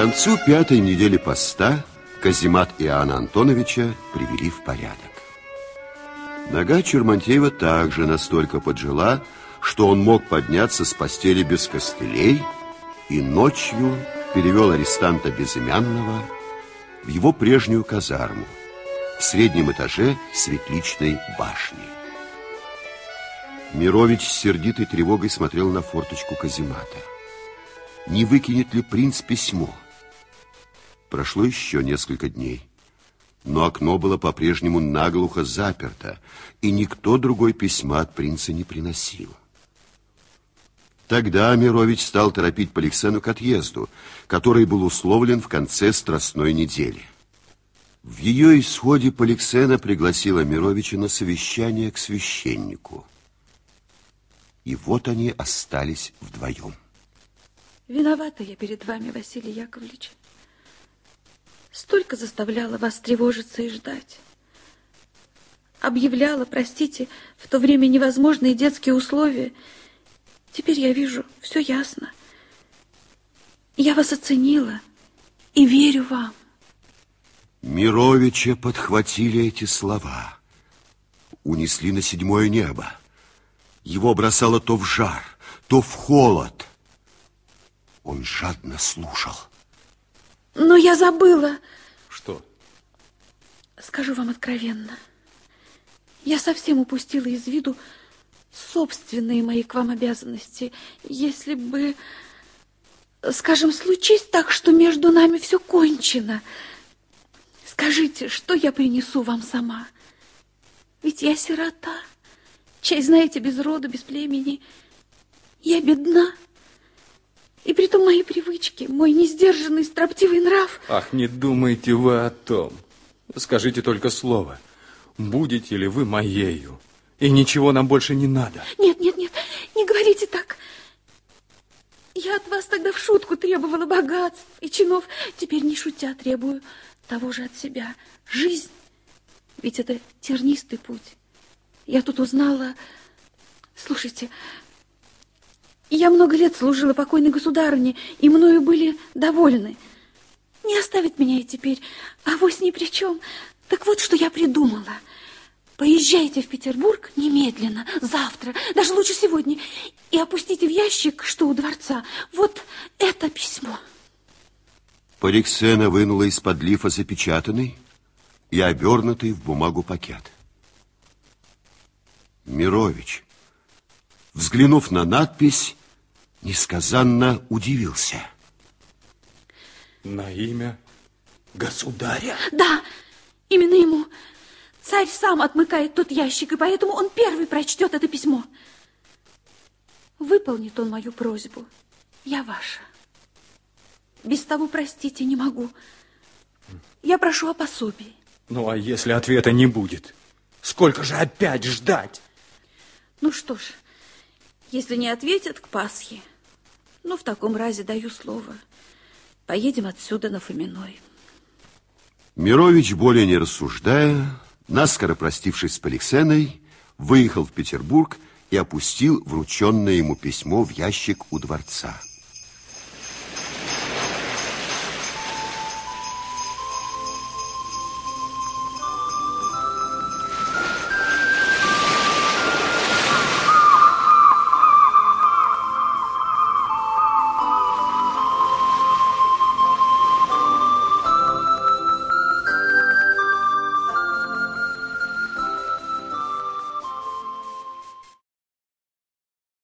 концу пятой недели поста Казимат Иоанна Антоновича привели в порядок. Нога Чермантеева также настолько поджила, что он мог подняться с постели без костылей и ночью перевел арестанта Безымянного в его прежнюю казарму в среднем этаже светличной башни. Мирович с сердитой тревогой смотрел на форточку каземата. Не выкинет ли принц письмо? Прошло еще несколько дней. Но окно было по-прежнему наглухо заперто, и никто другой письма от принца не приносил. Тогда Мирович стал торопить Поликсену к отъезду, который был условлен в конце страстной недели. В ее исходе Поликсена пригласила Мировича на совещание к священнику. И вот они остались вдвоем. Виновата я перед вами, Василий Яковлевич. Столько заставляла вас тревожиться и ждать. Объявляла, простите, в то время невозможные детские условия. Теперь я вижу, все ясно. Я вас оценила и верю вам. Мировича подхватили эти слова, унесли на седьмое небо. Его бросало то в жар, то в холод. Он жадно слушал. Но я забыла. Что? Скажу вам откровенно. Я совсем упустила из виду собственные мои к вам обязанности. Если бы, скажем, случись так, что между нами все кончено, скажите, что я принесу вам сама? Ведь я сирота, чай, знаете, без рода, без племени. Я бедна. И при том мои привычки, мой несдержанный, строптивый нрав. Ах, не думайте вы о том. Скажите только слово. Будете ли вы моею? И ничего нам больше не надо. Нет, нет, нет, не говорите так. Я от вас тогда в шутку требовала богатств и чинов. Теперь не шутя требую того же от себя. Жизнь. Ведь это тернистый путь. Я тут узнала... Слушайте, я много лет служила покойной государыне, и мною были довольны. Не оставить меня и теперь, а вось ни при чем. Так вот, что я придумала. Поезжайте в Петербург немедленно, завтра, даже лучше сегодня, и опустите в ящик, что у дворца, вот это письмо. Поликсена вынула из-под лифа запечатанный и обернутый в бумагу пакет. Мирович, взглянув на надпись, несказанно удивился. На имя государя? Да, именно ему. Царь сам отмыкает тот ящик, и поэтому он первый прочтет это письмо. Выполнит он мою просьбу. Я ваша. Без того, простите, не могу. Я прошу о пособии. Ну, а если ответа не будет? Сколько же опять ждать? Ну что ж, если не ответят к Пасхе, ну, в таком разе даю слово. Поедем отсюда на Фоминой. Мирович, более не рассуждая, наскоро простившись с Поликсеной, выехал в Петербург и опустил врученное ему письмо в ящик у дворца.